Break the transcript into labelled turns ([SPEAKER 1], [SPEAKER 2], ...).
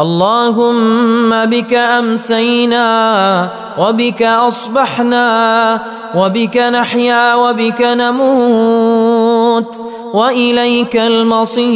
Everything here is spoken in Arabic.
[SPEAKER 1] اللهم بك أمسينا وبك أصبحنا وبك نحيا وبك نموت وإليك المصير.